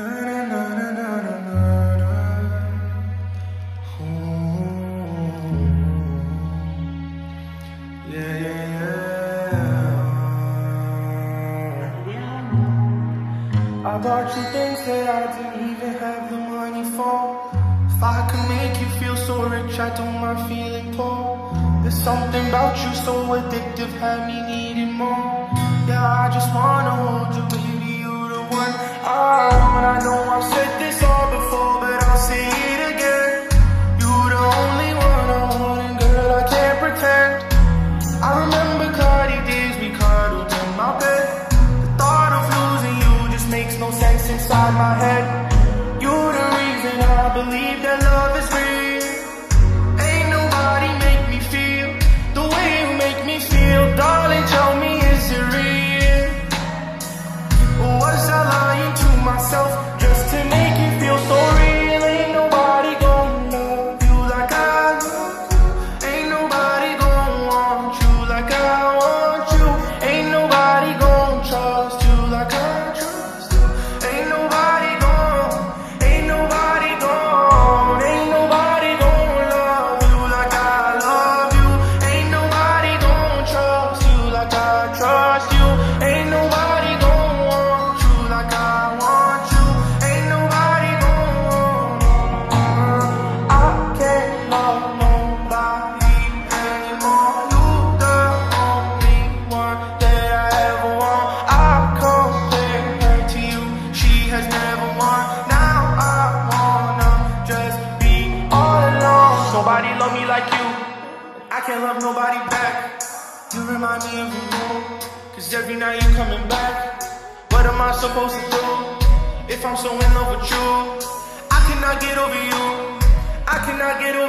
I bought you things that I didn't even have the money for. If I could make you feel so rich, I don't mind feeling poor. There's something about you so addictive, had me needing more. I remember cloudy days we cuddled in my bed. The thought of losing you just makes no sense inside my head. I can't love nobody back. You remind me of you, cause every night you coming back. What am I supposed to do if I'm so in love with you? I cannot get over you. I cannot get over